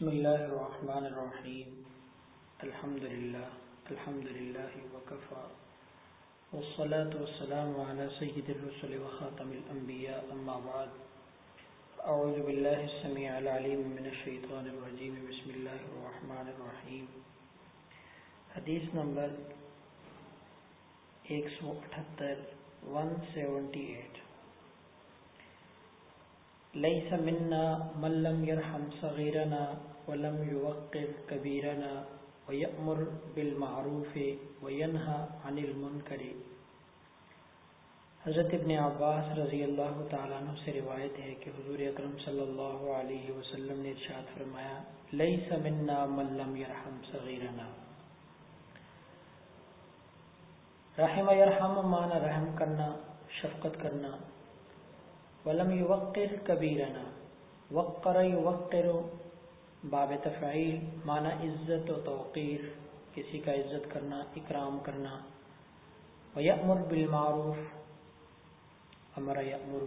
بسم الله الرحمن الرحيم. الحمد لله الحمد لله وكفى. والصلاة والسلام على سيد الرسل وخاتم الأنبياء، أما بعد. أعوذ بالله السميع العليم من الشيطان الرجيم. بسم الله الرحمن الرحيم. حدیث نمبر 178 178. ليس منا من لم يرحم صغيرنا ولم يوقر كبيرنا ويأمر بالمعروف وينهى عن المنكر. حضرت ابن عباس رضی اللہ تعالیٰ عنہ سے روایت ہے کہ حضور اکرم صلی اللہ علیہ وسلم نے ارشاد فرمایا لیس منا من لم يرحم صغیرنا رحم یرحم مانا رحم کرنا، شفقت کرنا ولم یوقر کبیرنا وقر یوقر باب تفعیل مانا عزت و توقیر، کسی کا عزت کرنا، اکرام کرنا. ویأمر بالمعروف، امر یأمر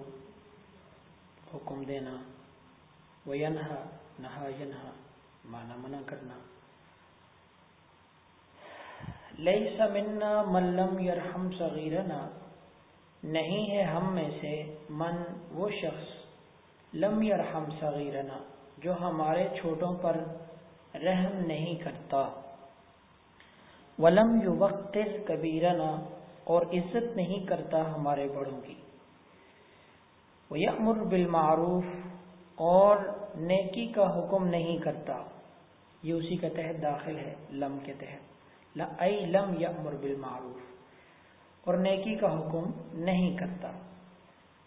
حکم دینا. وینہا، نہا ینہا مانا منع کرنا. لیس منا من لم یرحم صغیرنا نہیں ہے ہم میں سے من وہ شخص لم یرحم صغیرنا جو ہمارے چھوٹوں پر رحم نہیں کرتا۔ ولم یوقر کبیرنا اور عزت نہیں کرتا ہمارے بڑوں کی۔ ویأمر بالمعروف اور نیکی کا حکم نہیں کرتا۔ یہ اسی کا تحت داخل ہے، لم کے تحت۔ ای لم یأمر بالمعروف۔ اور نیکی کا حکم نہیں کرتا۔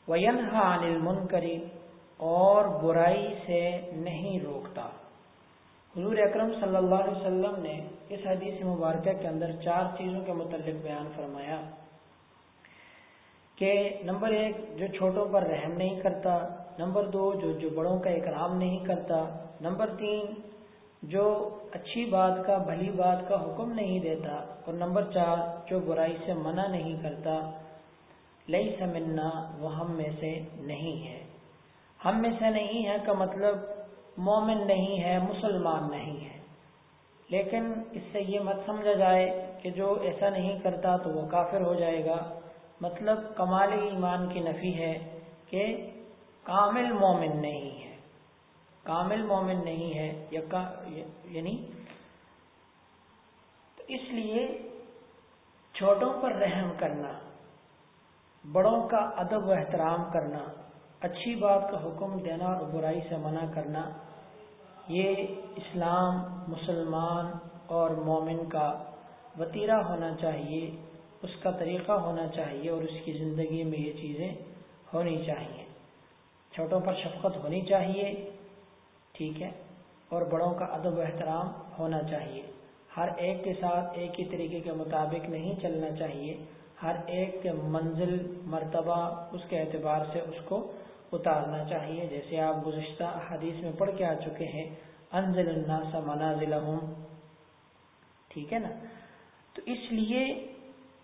وینہا عن المنکر اور برائی سے نہیں روکتا۔ حضور اکرم صلی اللہ علیہ وسلم نے اس حدیث مبارکہ کے اندر چار چیزوں کے متعلق بیان فرمایا کہ نمبر ایک، جو چھوٹوں پر رحم نہیں کرتا، نمبر دو، جو جو بڑوں کا اکرام نہیں کرتا، نمبر تین جو اچھی بات کا، بھلی بات کا حکم نہیں دیتا اور نمبر چار، جو برائی سے منع نہیں کرتا لئی سمنا وہ ہم میں سے نہیں ہے۔ ہم میں سے نہیں ہے کا مطلب مومن نہیں ہے، مسلمان نہیں ہے۔ لیکن اس سے یہ مت سمجھا جائے کہ جو ایسا نہیں کرتا تو وہ کافر ہو جائے گا۔ مطلب کمال ایمان کی نفی ہے کہ کامل مومن نہیں ہے۔ کامل مومن نہیں ہے، یا یعنی تو اس لیے چھوٹوں پر رحم کرنا، بڑوں کا ادب و احترام کرنا، اچھی بات کا حکم دینا اور برائی سے منع کرنا، یہ اسلام، مسلمان اور مومن کا وطیرہ ہونا چاہیے، اس کا طریقہ ہونا چاہیے اور اس کی زندگی میں یہ چیزیں ہونی چاہیے۔ چھوٹوں پر شفقت ہونی چاہیے ٹھیک ہے، اور بڑوں کا ادب و احترام ہونا چاہیے۔ ہر ایک کے ساتھ ایک ہی طریقے کے مطابق نہیں چلنا چاہیے۔ ہر ایک کے منزل، مرتبہ، اس کے اعتبار سے اس کو اتارنا چاہیے۔ جیسے آپ گزشتہ حدیث میں پڑھ کے آ چکے ہیں، انزل الناس منازلہم۔ ٹھیک ہے نا؟ تو اس لیے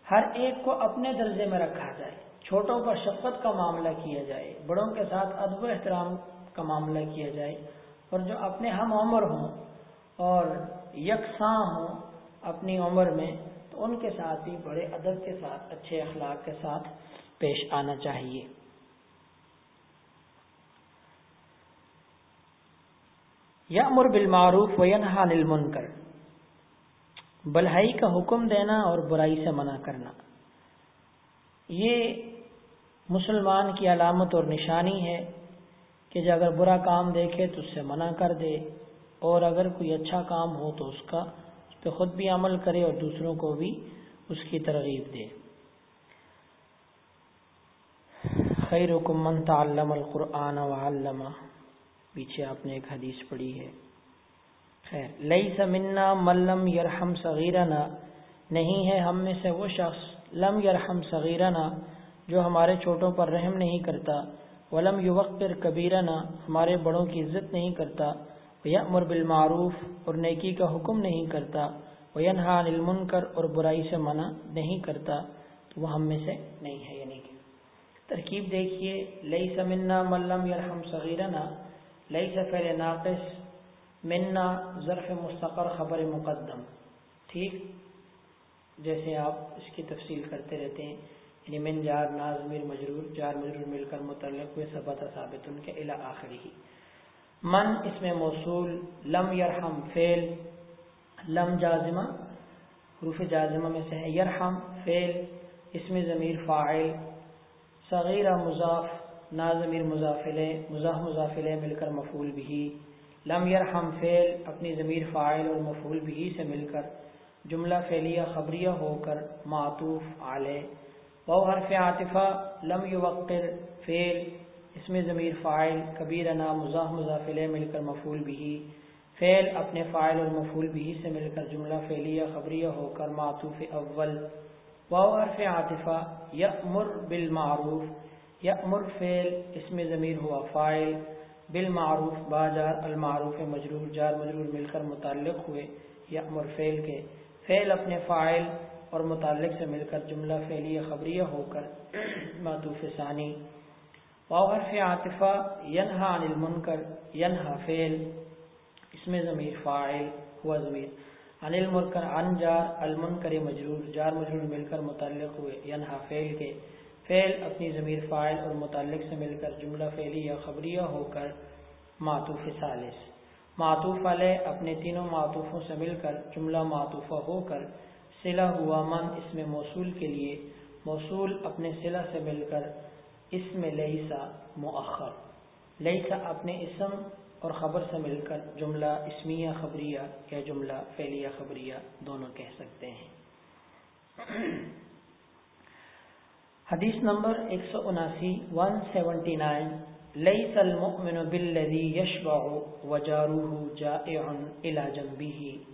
ہر ایک کو اپنے درجے میں رکھا جائے۔ چھوٹوں پر شفقت کا معاملہ کیا جائے، بڑوں کے ساتھ ادب و احترام کا معاملہ کیا جائے۔ اور جو اپنے ہم عمر ہوں اور یکساں ہوں اپنی عمر میں، تو ان کے ساتھ بھی بڑے ادب کے ساتھ، اچھے اخلاق کے ساتھ پیش آنا چاہیے۔ یا امر بالمعروف وینہا عن المنکر، بلہائی کا حکم دینا اور برائی سے منع کرنا۔ یہ مسلمان کی علامت اور نشانی ہے۔ کہ جو اگر برا کام دیکھے تو اس سے منع کر دے، اور اگر کوئی اچھا کام ہو تو اس کا، اس پہ خود بھی عمل کرے اور دوسروں کو بھی اس کی ترغیب دے۔ خیر من تعلم القرآن وعلمہ۔ پیچھے آپ نے ایک حدیث پڑھی ہے۔ خیر لئی سمنا ملم یرحم صغیرنا۔ نہیں ہے ہم میں سے وہ شخص لم یرحم صغیرنا جو ہمارے چھوٹوں پر رحم نہیں کرتا۔ ولم یوقر کبیرنا، ہمارے بڑوں کی عزت نہیں کرتا یامر بالمعروف، اور نیکی کا حکم نہیں کرتا، وینہا عن المنکر، اور برائی سے منع نہیں کرتا، تو وہ ہم میں سے نہیں ہے یعنی کہ۔ ترکیب دیکھیے لئی سمنا ملم یرحم صغیرنا لئی سفر ناقص منا ظرف مستقر خبر مقدم۔ ٹھیک؟ جیسے آپ اس کی تفصیل کرتے رہتے ہیں۔ یعنی من جار نازمیر مجرور، جار، مجرور، مل، کر، متعلق ہوئے ثبت ثابت ان کے الا آخری۔ ہی من اس میں موصول، لم یرحم فیل لم جازمہ، حروف جازمہ میں سے ہے، یرحم فیل اس میں ضمیر، فاعل صغیرہ مضاف نازمیر مضافل مزاح مضافل مل کر مفول بھی لم یرحم فیل اپنی ضمیر، فاعل اور مفول بھی سے مل کر، جملہ فعلیہ، خبریہ ہو کر، معطوف علیہ۔ و حرف عاطفہ لم یوقر فیل اس میں ضمیر فائل کبیر نا مزاح مضافل مل کر مفول بھی فعل اپنے فائل اور مفول بھی سے مل کر جملہ فعلیہ، خبریہ ہو کر معطوف اول۔ و حرف عاطفہ یأمر بالمعروف، یأمر فعل اس میں ضمیر ہوا فائل بالمعروف باجار، المعروف مجرور، جار مجرور مل کر متعلق ہوئے، یأمر فعل کے۔ فعل اپنے فائل اور متعلق سے مل کر جملہ فعلیہ خبریہ ہو کر معطوف ثانی۔ واو حرف عاطفہ ینہا عن المنکر، ینہا فعل۔ اس میں ضمیر فاعل، ہوا ضمیر۔ عن المنکر، عن جار، المنکر مجرور۔ جار مجرور مل کر متعلق ہوئے، ینہا فعل کے۔ فعل اپنی ضمیر فاعل اور متعلق سے مل کر جملہ فعلیہ خبریہ ہو کر معطوف ثالث۔ معطوف علیہ اپنے تینوں معطوفوں سے مل کر جملہ معطوفہ ہو کر سلا ہوا من اس میں موصول کے لیے، موصول اپنے سلا سے مل کر اس میں لئیسا مؤخر۔ لئیسا اپنے اسم اور خبر سے مل کر جملہ اسمیہ خبریہ یا جملہ فعلیہ خبریہ دونوں کہہ سکتے ہیں۔ حدیث نمبر ایک سو اناسی ون سیونٹی نائن ليس المؤمن بالذي يشبع وجاره جائع الى جنبه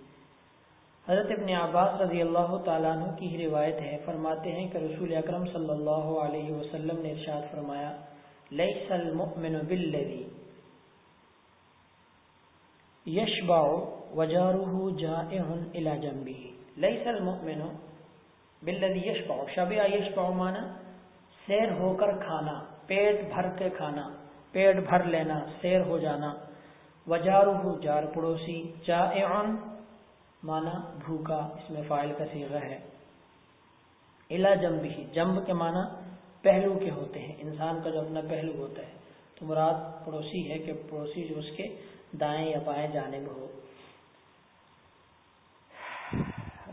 حضرت ابن عباس رضی اللہ تعالیٰ عنہ کی ہی روایت ہے، فرماتے ہیں کہ رسول اکرم صلی اللہ علیہ وسلم نے ارشاد فرمایا، لیس المؤمن بالذی یشبع وجاره جائع الى جنبه لیس المؤمن بالذی یشبع شبع یشبع مانا سیر ہو کر کھانا، پیٹ بھر کے کھانا، پیٹ بھر لینا، سیر ہو جانا۔ وجارو جار پڑوسی جا مانا بھوکا، اس میں فائل کا سیغہ ہے۔ الا جمب ہی جمب کے مانا پہلو کے ہوتے ہیں۔ انسان کا جو اپنا پہلو ہوتا ہے۔ تو مراد پڑوسی ہے کہ پڑوسی جو اس کے دائیں یا بائیں جانب ہو۔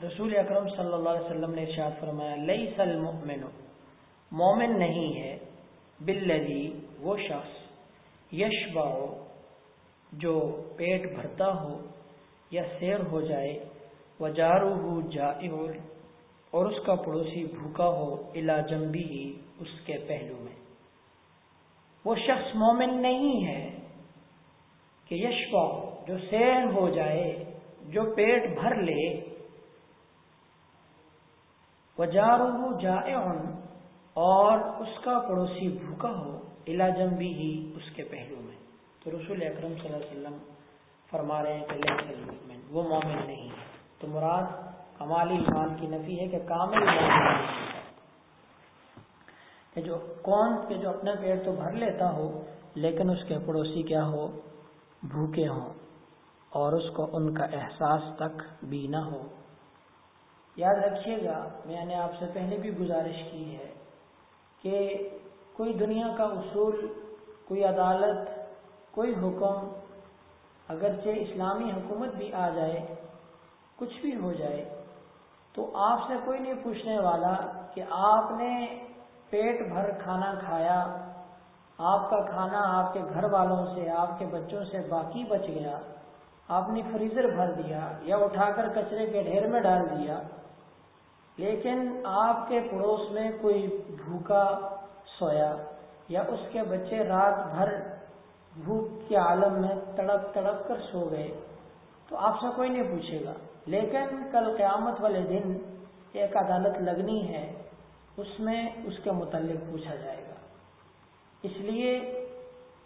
رسول اکرم صلی اللہ علیہ وسلم نے ارشاد فرمایا لئی سل مومن نہیں ہے بلدی وہ شخص یشبا جو پیٹ بھرتا ہو یا سیر ہو جائے وجارو ہو جا اور اس کا پڑوسی بھوکا ہو، الا جمبی ہی اس کے پہلو میں۔ وہ شخص مومن نہیں ہے کہ یشبا جو سیر ہو جائے، جو پیٹ بھر لے۔ وجارو ہو جا اور اس کا پڑوسی بھوکا ہو علاجم بھی ہی اس کے پہلو میں۔ تو رسول اکرم صلی اللہ علیہ وسلم فرما رہے ہیں کہ مومن وہ مومن نہیں ہے۔ تو مراد کمال ایمان کی نفی ہے کہ کامل مومن کہ جو کون کہ جو اپنا پیڑ تو بھر لیتا ہو، لیکن اس کے پڑوسی کیا ہو؟ بھوکے ہوں۔ اور اس کو ان کا احساس تک بھی نہ ہو۔ یاد رکھیے گا، میں نے آپ سے پہلے بھی گزارش کی ہے کہ کوئی دنیا کا اصول، کوئی عدالت، کوئی حکم اگرچہ اسلامی حکومت بھی آ جائے، کچھ بھی ہو جائے، تو آپ سے کوئی نہیں پوچھنے والا کہ آپ نے پیٹ بھر کھانا کھایا، آپ کا کھانا آپ کے گھر والوں سے، آپ کے بچوں سے باقی بچ گیا، آپ نے فریزر بھر دیا یا اٹھا کر کچرے کے ڈھیر میں ڈال دیا، لیکن آپ کے پڑوس میں کوئی بھوکا سویا یا اس کے بچے رات بھر بھوک کے عالم میں تڑپ تڑپ کر سو گئے۔ تو آپ سے کوئی نہیں پوچھے گا۔ لیکن کل قیامت والے دن ایک عدالت لگنی ہے، اس میں اس کے متعلق پوچھا جائے گا۔ اس لیے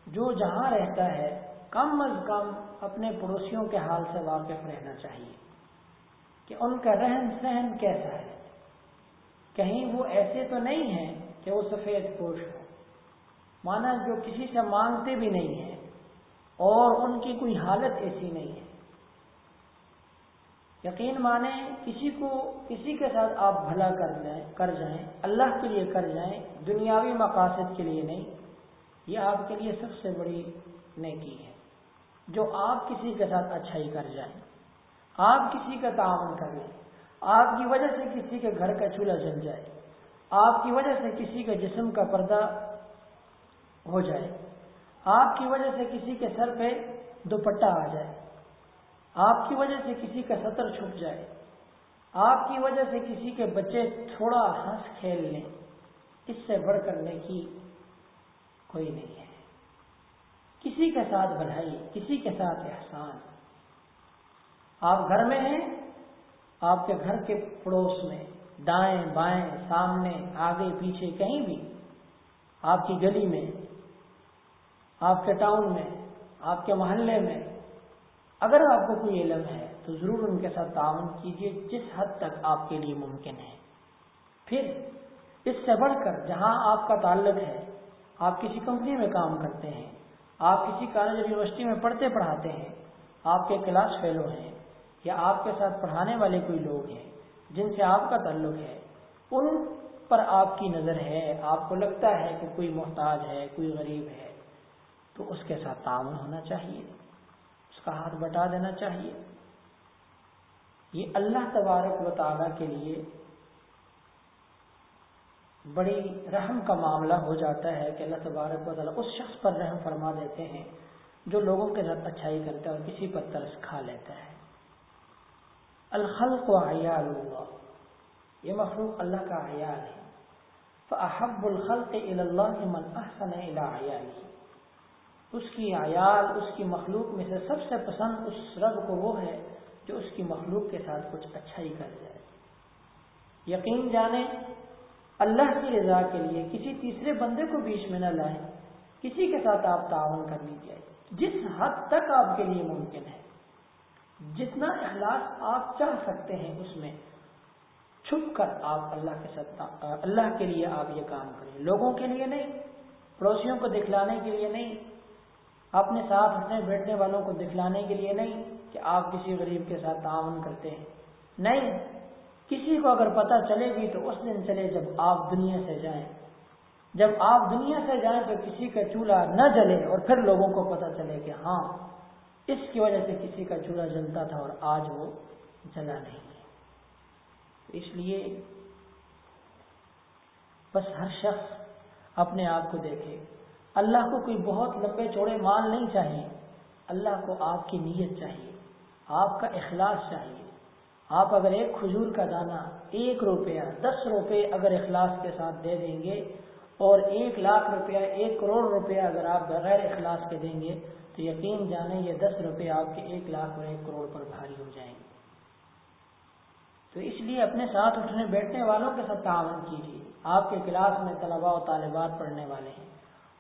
جو جہاں رہتا ہے، کم از کم اپنے پڑوسیوں کے حال سے واقف رہنا چاہیے کہ ان کا رہن سہن کیسا ہے۔ کہیں وہ ایسے تو نہیں ہیں کہ وہ سفید پوش ہو مانا جو کسی سے مانگتے بھی نہیں ہیں اور ان کی کوئی حالت ایسی نہیں ہے۔ یقین مانیں کسی کو کسی کے ساتھ آپ بھلا کر جائیں کر جائیں، اللہ کے لیے کر جائیں، دنیاوی مقاصد کے لیے نہیں، یہ آپ کے لیے سب سے بڑی نیکی ہے۔ جو آپ کسی کے ساتھ اچھائی کر جائیں، آپ کسی کا تعاون کر لیں آپ کی وجہ سے کسی کے گھر کا چولہا جل جائے، آپ کی وجہ سے کسی کے جسم کا پردہ ہو جائے۔ آپ کی وجہ سے کسی کے سر پہ دوپٹہ آ جائے۔ آپ کی وجہ سے کسی کا سطر چھپ جائے۔ آپ کی وجہ سے کسی کے بچے تھوڑا ہنس کھیل لیں۔ اس سے بڑھ کرنے کی کوئی نہیں ہے۔ کسی کے ساتھ بڑھائی کسی کے ساتھ احسان۔ آپ گھر میں ہیں، آپ کے گھر کے پڑوس میں، دائیں بائیں، سامنے، آگے، پیچھے، کہیں بھی۔ آپ کی گلی میں، آپ کے ٹاؤن میں، آپ کے محلے میں۔ اگر آپ کو کوئی علم ہے تو ضرور ان کے ساتھ تعاون کیجیے جس حد تک آپ کے لیے ممکن ہے۔ پھر اس سے بڑھ کر جہاں آپ کا تعلق ہے، آپ کسی کمپنی میں کام کرتے ہیں، آپ کسی کالج یونیورسٹی میں پڑھتے پڑھاتے ہیں، آپ کے کلاس فیلو ہیں یا آپ کے ساتھ پڑھانے والے کوئی لوگ ہیں جن سے آپ کا تعلق ہے، ان پر آپ کی نظر ہے، آپ کو لگتا ہے کہ کوئی محتاج ہے، کوئی غریب ہے، تو اس کے ساتھ تعاون ہونا چاہیے، اس کا ہاتھ بٹا دینا چاہیے۔ یہ اللہ تبارک و تعالیٰ کے لیے بڑی رحم کا معاملہ ہو جاتا ہے کہ اللہ تبارک و تعالیٰ اس شخص پر رحم فرما دیتے ہیں جو لوگوں کے ساتھ اچھائی کرتا ہے اور کسی پر ترس کھا لیتا ہے۔ الخلق و عیال اللہ۔ یہ مخلوق اللہ کا عیال ہے۔ فأحب الخلق الى اللہ من احسن عیالی اس کی عیال، اس کی مخلوق میں سے سب سے پسند اس رب کو وہ ہے جو اس کی مخلوق کے ساتھ کچھ اچھا ہی کر جائے یقین جانے اللہ کی رضا کے لیے کسی تیسرے بندے کو بیچ میں نہ لائیں، کسی کے ساتھ آپ تعاون کر لیجیے جس حد تک آپ کے لیے ممکن ہے، جتنا اخلاص آپ چاہ سکتے ہیں اس میں چھپ کر آپ اللہ کے ساتھ اللہ کے لیے آپ یہ کام کریں۔ لوگوں کے لیے نہیں، پڑوسیوں کو دکھلانے کے لیے نہیں، اپنے ساتھ اٹھنے بیٹھنے والوں کو دکھلانے کے لیے نہیں کہ آپ کسی غریب کے ساتھ تعاون کرتے ہیں۔ نہیں، کسی کو اگر پتہ چلے گی تو اس دن چلے جب آپ دنیا سے جائیں۔ جب آپ دنیا سے جائیں تو کسی کا چولہا نہ جلے اور پھر لوگوں کو پتہ چلے کہ ہاں اس کی وجہ سے کسی کا چولہا جلتا تھا اور آج وہ جلا نہیں۔ اس لیے بس ہر شخص اپنے آپ کو دیکھے۔ اللہ کو کوئی بہت لمبے چوڑے مال نہیں چاہیے۔ اللہ کو آپ کی نیت چاہیے، آپ کا اخلاص چاہیے۔ آپ اگر ایک کھجور کا دانہ ایک روپیہ، دس روپے اگر اخلاص کے ساتھ دے دیں گے اور ایک لاکھ روپیہ، ایک کروڑ روپیہ اگر آپ بغیر اخلاص کے دیں گے تو یقین جانیں یہ دس روپے آپ کے ایک لاکھ اور ایک کروڑ پر بھاری ہو جائیں گے۔ تو اس لیے اپنے ساتھ اٹھنے بیٹھنے والوں کے ساتھ تعاون کیجیے۔ آپ کے کلاس میں طلباء و طالبات پڑھنے والے ہیں۔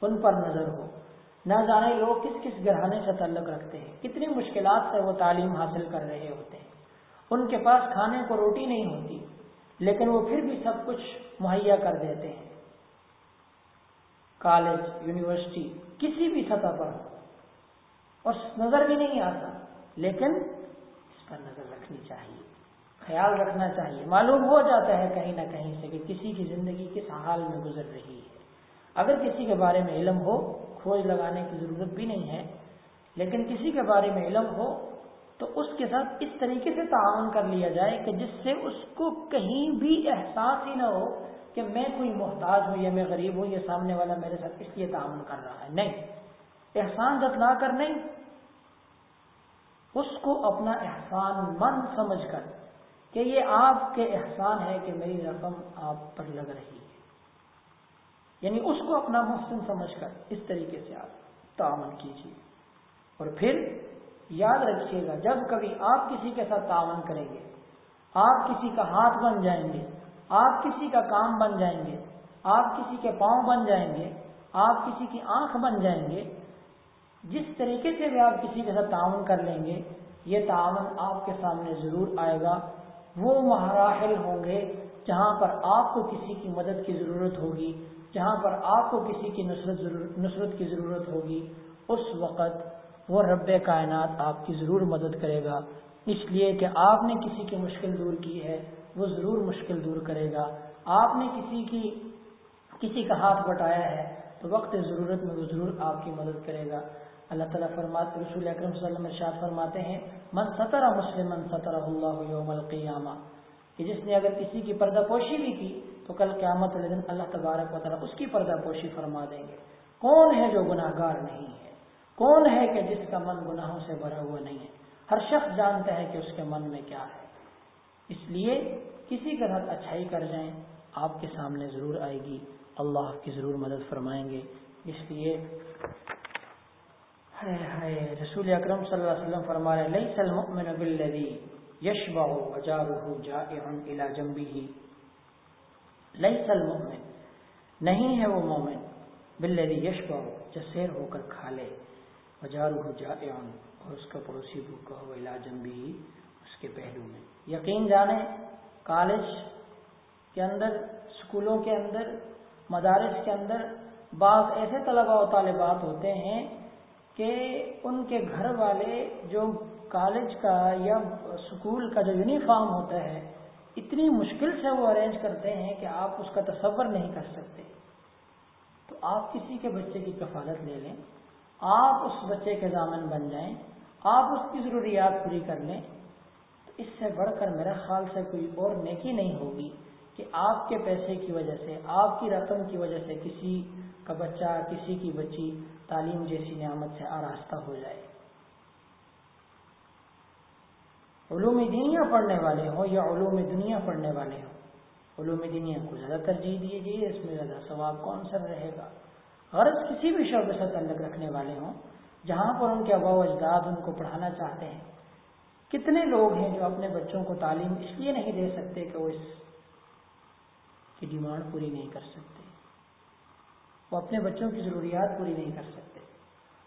ان پر نظر ہو۔ نہ جانے لوگ کس کس گرہانے سے تعلق رکھتے ہیں۔ کتنی مشکلات سے وہ تعلیم حاصل کر رہے ہوتے ہیں۔ ان کے پاس کھانے کو روٹی نہیں ہوتی، لیکن وہ پھر بھی سب کچھ مہیا کر دیتے ہیں۔ کالج، یونیورسٹی، کسی بھی سطح پر۔ اور نظر بھی نہیں آتا، لیکن اس پر نظر رکھنی چاہیے۔ خیال رکھنا چاہیے۔ معلوم ہو جاتا ہے کہیں نہ کہیں سے کہ کسی کی زندگی کس حال میں گزر رہی ہے۔ اگر کسی کے بارے میں علم ہو، کھوج لگانے کی ضرورت بھی نہیں ہے، لیکن کسی کے بارے میں علم ہو، تو اس کے ساتھ اس طریقے سے تعاون کر لیا جائے کہ جس سے اس کو کہیں بھی احساس ہی نہ ہو کہ میں کوئی محتاج ہوں یا میں غریب ہوں یا سامنے والا میرے ساتھ اس لیے تعاون کر رہا ہے۔ نہیں، احسان جتلا کر نہیں، اس کو اپنا احسان من سمجھ کر کہ یہ آپ کے احسان ہے کہ میری رقم آپ پر لگ رہی ہے۔ یعنی اس کو اپنا محسن سمجھ کر اس طریقے سے آپ تعاون کیجیے۔ اور پھر یاد رکھیے گا، جب کبھی آپ کسی کے ساتھ تعاون کریں گے، آپ کسی کا ہاتھ بن جائیں گے، آپ کسی کا کام بن جائیں گے، آپ کسی کے پاؤں بن جائیں گے، آپ کسی کی آنکھ بن جائیں گے، جس طریقے سے بھی آپ کسی کے ساتھ تعاون کر لیں گے، یہ تعاون آپ کے سامنے ضرور آئے گا۔ وہ مہاراحل ہوں گے جہاں پر آپ کو کسی کی مدد کی ضرورت ہوگی، جہاں پر آپ کو کسی کی نصرت نصرت کی ضرورت ہوگی۔ اس وقت وہ رب کائنات آپ کی ضرور مدد کرے گا۔ اس لیے کہ آپ نے کسی کی مشکل دور کی ہے، وہ ضرور مشکل دور کرے گا۔ آپ نے کسی کی، کسی کا ہاتھ بٹایا ہے، تو وقت ضرورت میں وہ ضرور آپ کی مدد کرے گا۔ اللہ تعالیٰ فرماتے رسول اکرم صلی اللہ علیہ وسلم ارشاد فرماتے ہیں، من سطر مسلم سطر اللہ یوم القیامہ. کہ جس نے اگر کسی کی پردہ پوشی بھی کی، تو کل قیامت والے دن اللہ تبارک و تعالیٰ اس کی پردہ پوشی فرما دیں گے۔ کون ہے جو گناہ گار نہیں ہے؟ کون ہے کہ جس کا من گناہوں سے بھرا ہوا نہیں ہے؟ ہر شخص جانتا ہے کہ اس کے من میں کیا ہے۔ اس لیے کسی کا ساتھ اچھائی کر جائیں، آپ کے سامنے ضرور آئے گی، اللہ کی ضرور مدد فرمائیں گے۔ اس لیے رسول اکرم صلی اللہ علیہ وسلم فرما رہے لیس المؤمن بالذی یشبع وجارہ جائع الى جنبه لیس المؤمن، نہیں ہے وہ مومن، بالذی یشبع جو سیر ہو کر کھا لے۔ وجارہ جائع اور اس کا پڑوسی بھوکا ہو الى جنبه اس کے پہلو میں۔ یقین جانیں کالج کے اندر اسکولوں کے اندر، مدارس کے اندر، بعض ایسے طلباء و طالبات ہوتے ہیں کہ ان کے گھر والے جو کالج کا یا اسکول کا جو یونیفارم ہوتا ہے، اتنی مشکل سے وہ ارینج کرتے ہیں کہ آپ اس کا تصور نہیں کر سکتے۔ تو آپ کسی کے بچے کی کفالت لے لیں، آپ اس بچے کے ضامن بن جائیں، آپ اس کی ضروریات پوری کر لیں۔ تو اس سے بڑھ کر میرا خیال سے کوئی اور نیکی نہیں ہوگی کہ آپ کے پیسے کی وجہ سے، آپ کی رقم کی وجہ سے کسی کا بچہ، کسی کی بچی تعلیم جیسی نعمت سے آراستہ ہو جائے۔ علوم دنیا پڑھنے والے ہوں یا علوم دنیا پڑھنے والے ہوں؟ علوم دنیا کو زیادہ ترجیح دیجیے اس میں زیادہ ثواب کون سا رہے گا؟ غرض کسی بھی شعبے سے تعلق رکھنے والے ہوں، جہاں پر ان کے ابا و اجداد ان کو پڑھانا چاہتے ہیں۔ کتنے لوگ ہیں جو اپنے بچوں کو تعلیم اس لیے نہیں دے سکتے کہ وہ اس کی ڈیمانڈ پوری نہیں کر سکتے؟ وہ اپنے بچوں کی ضروریات پوری نہیں کر سکتے۔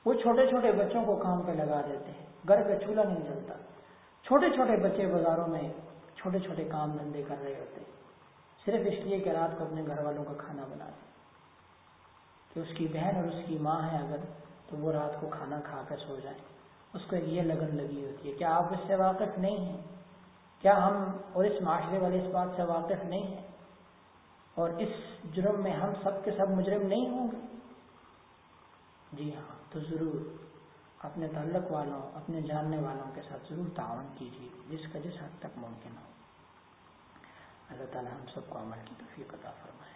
وہ چھوٹے چھوٹے بچوں کو کام پہ لگا دیتے ہیں، گھر پہ چولہا نہیں جلتا۔ چھوٹے چھوٹے بچے بازاروں میں چھوٹے چھوٹے کام دھندے کر رہے ہوتے صرف اس لیے کہ رات کو اپنے گھر والوں کا کھانا بنا دیں۔ کہ اس کی بہن اور اس کی ماں ہے اگر، تو وہ رات کو کھانا کھا کر سو جائیں۔ اس کو یہ لگن لگی ہوتی ہے، کیا آپ اس سے واقف نہیں ہیں؟ کیا ہم اور اس معاشرے والے اس بات سے واقف نہیں ہیں؟ اور اس جرم میں ہم سب کے سب مجرم نہیں ہوں گے۔ جی ہاں تو ضرور اپنے تعلق والوں، اپنے جاننے والوں کے ساتھ ضرور تعاون کیجیے، جس کا جس حد تک ممکن ہو۔ اللہ تعالیٰ ہم سب کو عمل کی توفیق عطا فرمائے۔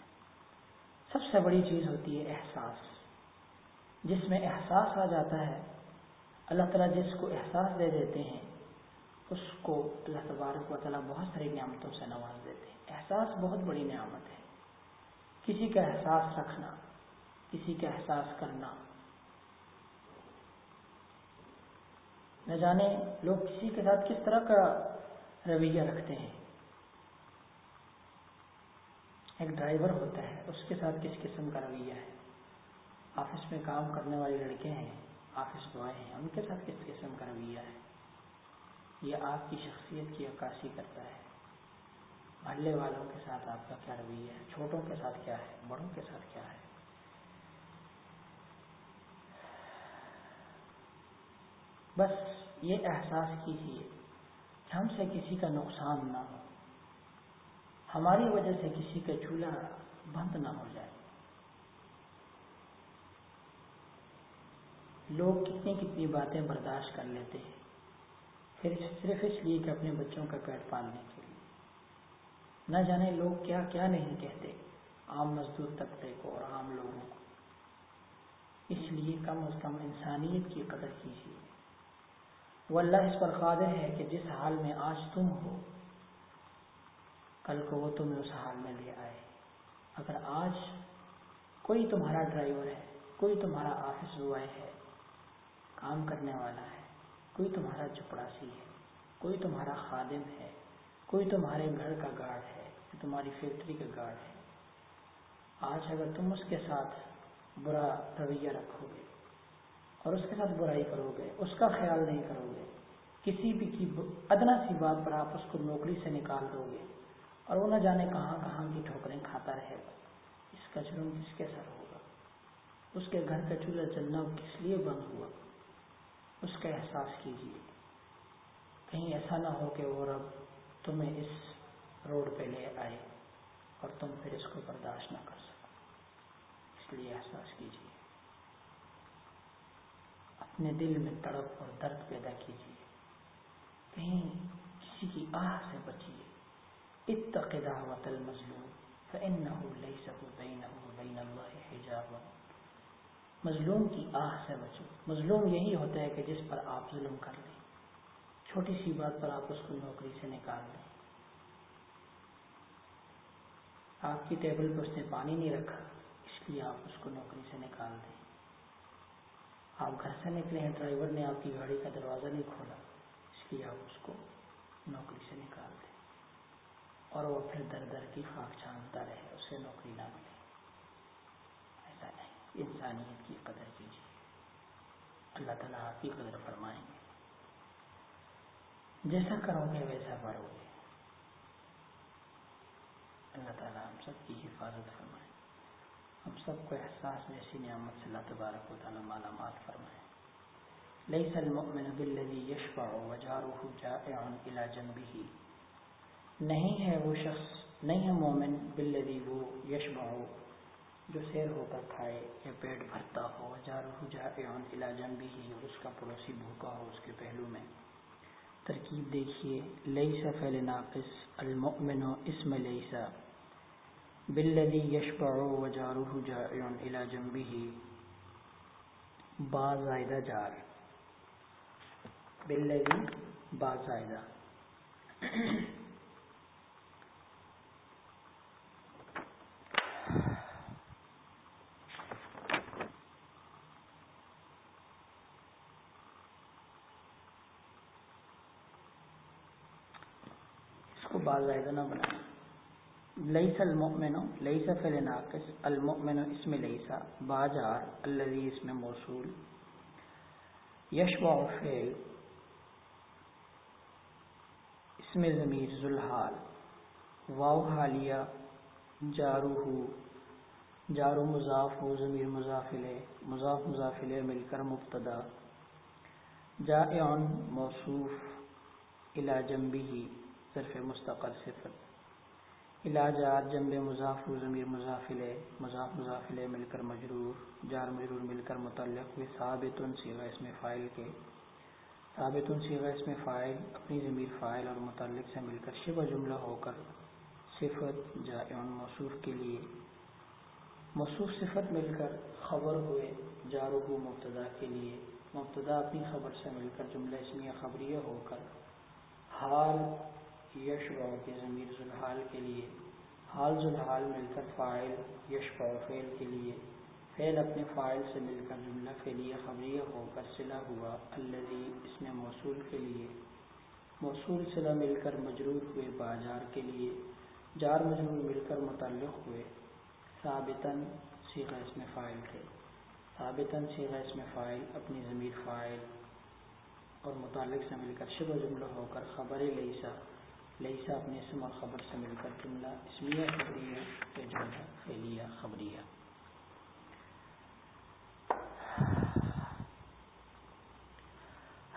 سب سے بڑی چیز ہوتی ہے احساس، جس میں احساس آ جاتا ہے۔ اللہ تعالیٰ جس کو احساس دے دیتے ہیں، اس کو اللہ تبارک و تعالیٰ بہت ساری نعمتوں سے نواز دیتے ہیں۔ احساس بہت بڑی نعمت ہے۔ کسی کا احساس رکھنا، کسی کا احساس کرنا۔ نہ جانے لوگ کسی کے ساتھ کس طرح کا رویہ رکھتے ہیں۔ ایک ڈرائیور ہوتا ہے، اس کے ساتھ کس قسم کا رویہ ہے۔ آفس میں کام کرنے والے لڑکے ہیں، آفس بوائے ہیں، ان کے ساتھ کس قسم کا رویہ ہے۔ یہ آپ کی شخصیت کی عکاسی کرتا ہے۔ محلے والوں کے ساتھ آپ کا کیا رویہ ہے؟ چھوٹوں کے ساتھ کیا ہے؟ بڑوں کے ساتھ کیا ہے؟ بس یہ احساس کیجیے کہ ہم سے کسی کا نقصان نہ ہو۔ ہماری وجہ سے کسی کا چولہا بند نہ ہو جائے۔ لوگ کتنی کتنی باتیں برداشت کر لیتے ہیں۔ پھر صرف اس لیے کہ اپنے بچوں کا پیٹ پالنے کے نہ جانے لوگ کیا کیا نہیں کہتے، عام مزدور طبقے کو اور عام لوگوں کو۔ اس لیے کم از کم انسانیت کی قدر کیجیے۔ وہ اللہ اس پر قادر ہے کہ جس حال میں آج تم ہو، کل کو وہ تمہیں اس حال میں لے آئے۔ اگر آج کوئی تمہارا ڈرائیور ہے، کوئی تمہارا آفس بوائے ہے، کام کرنے والا ہے، کوئی تمہارا چپڑاسی ہے، کوئی تمہارا خادم ہے، کوئی تمہارے گھر کا گارڈ ہے تمہاری فیکٹری کا گارڈ ہے آج اگر تم اس کے ساتھ برا رویہ رکھو گے اور اس کے ساتھ برائی کرو گے اس کا خیال نہیں کرو گے کسی بھی کی ادنا سی بات پر آپ اس کو نوکری سے نکال دو گے اور وہ نہ جانے کہاں کہاں کی ٹھوکریں کھاتا رہے گا۔ اس کا جرم کس کے سر ہوگا؟ اس کے گھر کا چولہا چلنا کس لیے بند ہوا؟ اس کا احساس کیجیے۔ کہیں ایسا نہ ہو کہ وہ رب تمہیں اس روڈ پہ لے آئے اور تم پھر اس کو برداشت نہ کر سکو۔ اس لیے احساس کیجیے۔ اپنے دل میں تڑپ اور درد پیدا کیجیے۔ کہیں کسی کی آہ سے بچیے۔ اتقداوت المظلوم فإنه ليس بينه وبين الله حجاب۔ مظلوم کی آہ سے بچو۔ مظلوم یہی ہوتا ہے کہ جس پر آپ ظلم کر لیں۔ چھوٹی سی بات پر آپ اس کو نوکری سے نکال دیں آپ کی ٹیبل پر اس نے پانی نہیں رکھا، اس لیے آپ اس کو نوکری سے نکال دیں۔ آپ گھر سے نکلے ہیں، ڈرائیور نے آپ کی گاڑی کا دروازہ نہیں کھولا، اس لیے آپ اس کو نوکری سے نکال دیں۔ اور وہ پھر در در کی خاک چھانتا رہے، اسے نوکری نہ ملے۔ ایسا نہیں، انسانیت کی قدر کیجیے۔ اللہ تعالیٰ آپ کی قدر فرمائیں گے۔ جیسا کرو گے، ویسا پڑھو گے۔ اللہ تعالیٰ ہم سب کی حفاظت فرمائے۔ ہم سب کو احساس میں ایسی نعمت سے اللہ تبارک و تعالیٰ مالا مال فرمائے۔ ليس المؤمن بالذي يشفع وجاره جائع الى جنبه نہیں ہے وہ شخص، نہیں ہے مومن بالذي وہ يشبع جو سیر ہو کر کھائے یا پیٹ بھرتا ہو۔ وجاره جائع الى جنبه اور اس کا پڑوسی بھوکا ہو اس کے پہلو میں۔ ترکیب دیکھیے، لیس فعل ناقص المؤمن اسم لیسا بالذي يشبع وجاره جائع الى جنبه. با زائدہ جار. بالذي با زائدہ. اس کو با زائدہ نہ بنائیں۔ لیس المؤمن لیس فعل ناقص المؤمن اسم لیسا باجار، الذي اسم موصول یشبع فعل اسم ضمیر ذوالحال، واو حالیہ جارو جارو مضاف ہو ضمیر مضافلے مضاف مضافلے مل کر مبتدا جائعن موصوف الى جنبه ظرف مستقر صفت۔ علاجات جنب مضاف و ضمیر مضافل مضاف مضافل مل کر مجرور، جار مجرور مل کر متعلق ہوئے ثابت سیغ اس میں فائل کے۔ ثابت سیغ اس میں فائل، اپنی ضمیر فائل اور متعلق سے مل کر شبہ جملہ ہو کر صفت جائن موصوف کے لیے۔ موصوف صفت مل کر خبر ہوئے جارو مبتدا کے لیے۔ مبتدا اپنی خبر سے مل کر جملہ اسمیہ خبریہ ہو کر۔ حال یشبع کے ضمیر ذوالحال کے لیے، حال ذوالحال مل کر فائل یشبع فعل کے لیے، فعل اپنے فائل سے مل کر جملہ کے لیے خبریہ ہو کر صلح ہوا الذي اس میں موصول کے لیے۔ موصول صلح مل کر مجرور ہوئے باجار کے لیے، جار مجرور مل کر متعلق ہوئے۔ ثابتاً سیغہ اس میں فائل تھے ثابتاً سیغہ اس میں فائل اپنی ضمیر فائل اور متعلق سے مل کر شبہ جملہ ہو کر خبر لیسا۔ لیسا اپنے اسم اور خبر سے مل کر جملہ اسمیہ خبریہ یا جملہ فعلیہ خبریہ۔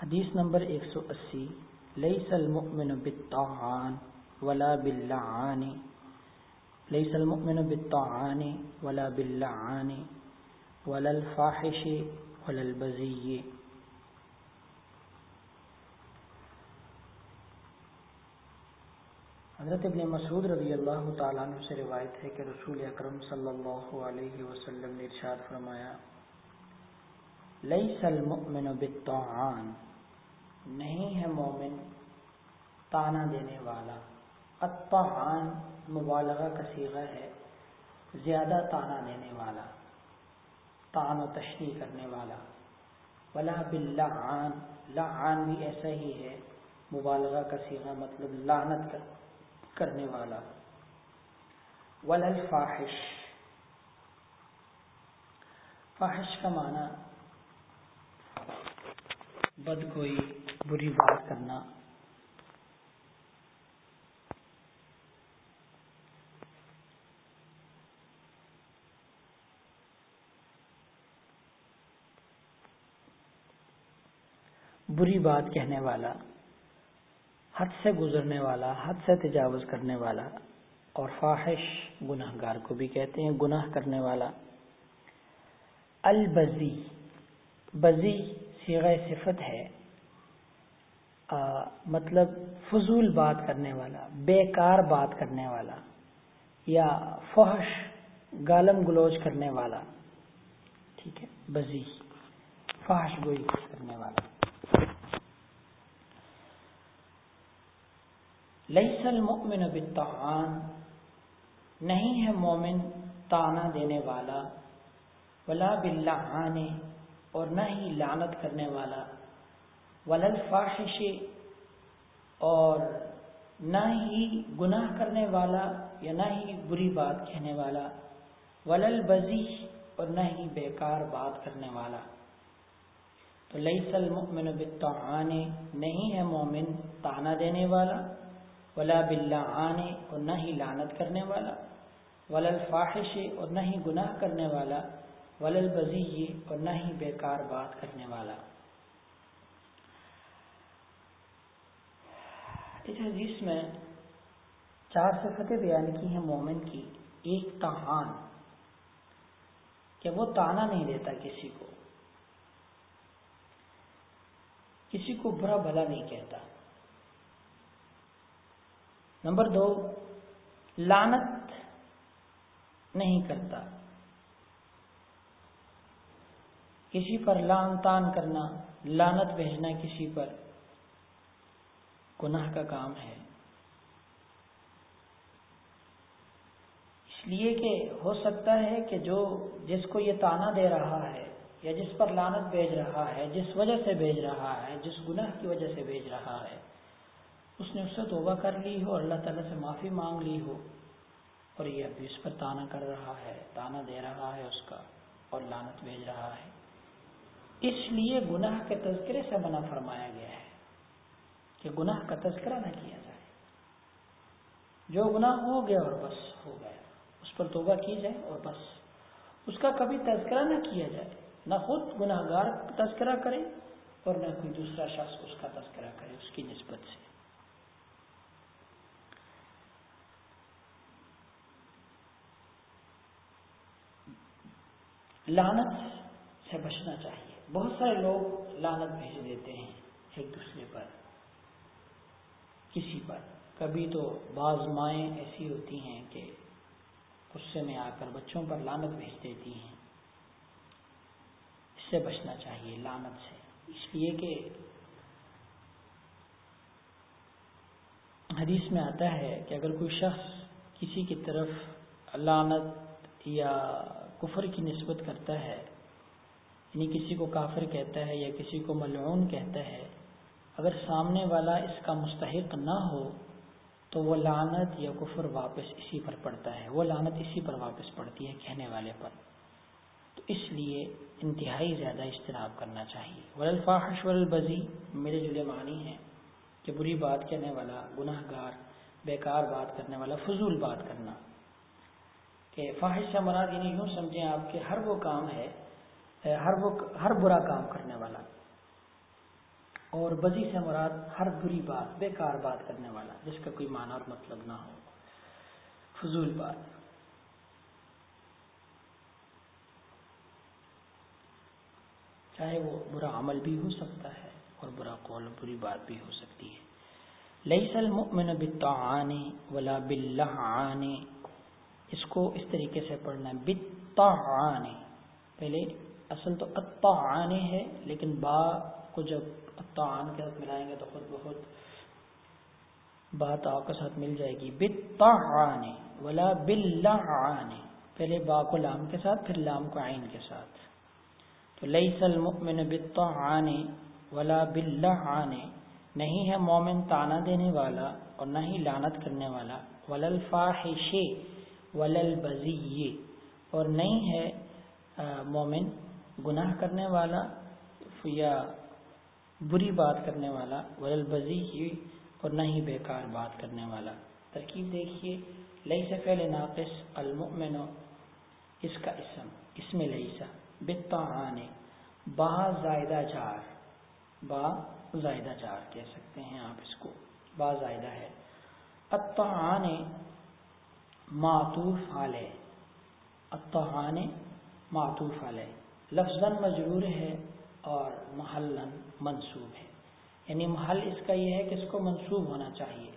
حدیث نمبر ایک سو اسی لیس المؤمن بالطعان ولا باللعان۔ لیس المؤمن بالطعان ولا باللعان، ولا الفاحش ولا البزی حضرت ابن مسعود رضی اللہ تعالیٰ عنہ سے روایت ہے کہ رسول اکرم صلی اللہ علیہ وسلم نے ارشاد فرمایا، لیس المؤمن بالطعان، نہیں ہے مومن تانا دینے والا۔ الطعان مبالغہ کا صیغہ ہے، زیادہ تانا دینے والا، تان و تشریح کرنے والا۔ ولا باللعان، لعان بھی ایسا ہی ہے، مبالغہ کا صیغہ مطلب لعنت کا۔ کرنے والا۔ ولل فاحش فاحش کا معنی بد کوئی بری بات کرنا۔ بری بات کہنے والا۔ حد سے گزرنے والا حد سے تجاوز کرنے والا اور فاحش گناہ گار کو بھی کہتے ہیں گناہ کرنے والا۔ البزی بزی سیغ صفت ہے آ, مطلب فضول بات کرنے والا بیکار بات کرنے والا یا فحش گالم گلوچ کرنے والا۔ ٹھیک ہے بزی فحش گوئی کرنے والا۔ لیس المؤمن بالطعان نہیں ہے مومن تانا دینے والا، ولا باللعان، اور نہ ہی لعنت کرنے والا وللفاحش اور نہ ہی گناہ کرنے والا یا نہ ہی بری بات کہنے والا ولل بزی اور نہ ہی بیکار بات کرنے والا۔ تو لیس المؤمن بالطعان، نہیں ہے مومن تانا دینے والا ولا باللعان اور نہ ہی لعنت کرنے والا ولل فاحش اور نہ ہی گناہ کرنے والا ولل بزی اور نہ ہی بیکار بات کرنے والا۔ اس حدیث میں چار صفتیں بیان کی ہیں مومن کی۔ ایک تہان کہ وہ تانا نہیں دیتا کسی کو۔ کسی کو برا بھلا نہیں کہتا۔ نمبر دو لانت نہیں کرتا۔ کسی پر لان تان کرنا لانت بھیجنا کسی پر گناہ کا کام ہے۔ اس لیے کہ ہو سکتا ہے کہ جو، جس کو یہ تانا دے رہا ہے، یا جس پر لانت بھیج رہا ہے، جس وجہ سے بھیج رہا ہے، جس گناہ کی وجہ سے بھیج رہا ہے اس نے اس سے توبہ کر لی ہو، اللہ تعالیٰ سے معافی مانگ لی ہو۔ اور یہ ابھی اس پر تانا کر رہا ہے، تانا دے رہا ہے اس کا اور لانت بھیج رہا ہے۔ اس لیے گناہ کے تذکرے سے منع فرمایا گیا ہے کہ گناہ کا تذکرہ نہ کیا جائے۔ جو گناہ ہو گیا اور بس ہو گیا، اس پر توبہ کی جائے اور بس۔ اس کا کبھی تذکرہ نہ کیا جائے، نہ خود گناہ گار تذکرہ کرے اور نہ کوئی دوسرا شخص اس کا تذکرہ کرے، اس کی نسبت سے۔ لانت سے بچنا چاہیے۔ بہت سارے لوگ لانت بھیج دیتے ہیں ایک دوسرے پر، کسی پر۔ کبھی تو بعض مائیں ایسی ہوتی ہیں کہ غصے میں آ کر بچوں پر لانت بھیج دیتی ہیں۔ اس سے بچنا چاہیے لانت سے۔ اس لیے کہ حدیث میں آتا ہے کہ اگر کوئی شخص کسی کی طرف لانت یا کفر کی نسبت کرتا ہے یعنی کسی کو کافر کہتا ہے یا کسی کو ملعون کہتا ہے، اگر سامنے والا اس کا مستحق نہ ہو، تو وہ لانت یا کفر واپس اسی پر پڑتا ہے۔ وہ لانت اسی پر واپس پڑتی ہے کہنے والے پر۔ تو اس لیے انتہائی زیادہ اجتناب کرنا چاہیے۔ ولفاحش ولبزی میرے جلے معنی ہیں، کہ بری بات کہنے والا گناہ گار بیکار بات کرنے والا، فضول بات کرنا۔ کہ فاحش سے مراد یعنی یوں سمجھیں آپ کے ہر وہ کام ہے ہر وہ ہر برا کام کرنے والا۔ اور بزی سے مراد ہر بری بات، بیکار بات کرنے والا، جس کا کوئی معنی اور مطلب نہ ہو۔ فضول بات۔ چاہے وہ برا عمل بھی ہو سکتا ہے اور برا قول، بری بات بھی ہو سکتی ہے۔ لئی المؤمن بالطعان ولا باللعان اس کو اس طریقے سے پڑھنا ہے۔ بالطعان۔ پہلے اصل تو الطعان ہے، لیکن با کو جب تعان کے ساتھ ملائیں گے تو خود بخود بات آ کے ساتھ مل جائے گی۔ بالطعان۔ ولا باللعان۔ پہلے با کو لام کے ساتھ، پھر لام کو عین کے ساتھ۔ تو لیس المؤمن بالطعان۔ ولا باللعان۔ نہیں ہے مومن تانا دینے والا اور نہ ہی لعنت کرنے والا۔ ولل فاحش ولل بزی اور نہیں ہے مومن گناہ کرنے والا یا بری بات کرنے والا ولل بزی اور نہ ہی بیکار بات کرنے والا۔ ترکیب دیکھیے لئی سے فعل ناقص المؤمن، اس کا اسم، اس میں لئیسا بتا آنے با زائدہ جار۔ با زائدہ جار کہہ سکتے ہیں آپ اس کو، با زائدہ ہے۔ اتحان معطوف علیہ۔ اتحان معطوف علیہ۔ لفظ مجرور ہے اور محلن منصوب ہے۔ یعنی محل اس کا یہ ہے کہ اس کو منصوب ہونا چاہیے،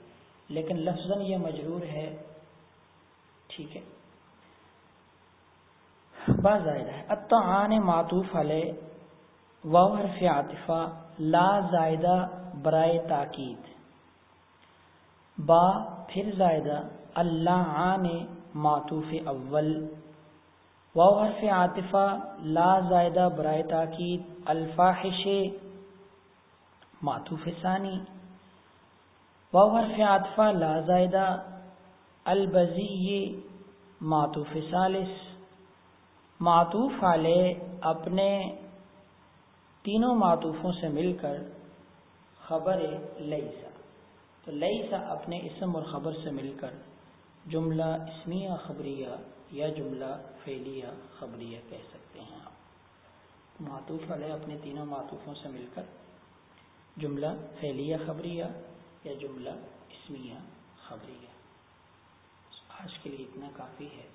لیکن لفظ یہ مجرور ہے۔ ٹھیک ہے۔ بات ظاہر ہے۔ معطوف علیہ۔ و حرف عاطفہ۔ لا زائدہ برائے تاکید۔ با پھر زائدہ۔ اللہ عان معطوف اول۔ و حرف عاطفہ لا زائدہ برائے تاکید۔ الفاحش معطوف ثانی۔ و حرف عاطفہ لا زائدہ۔ البزی معطوف ثالث۔ معطوف علیہ اپنے تینوں معطوفوں سے مل کر خبر لئیسا تو لئیسا اپنے اسم اور خبر سے مل کر۔ جملہ اسمیہ خبریہ یا جملہ فعلیہ خبریہ کہہ سکتے ہیں آپ۔ معطوف علیہ اپنے تینوں معطوفوں سے مل کر جملہ فعلیہ خبریہ یا جملہ اسمیہ خبریہ۔ آج کے لیے اتنا کافی ہے۔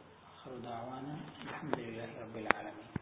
خرداوانہ الحمد للہ رب العالمین۔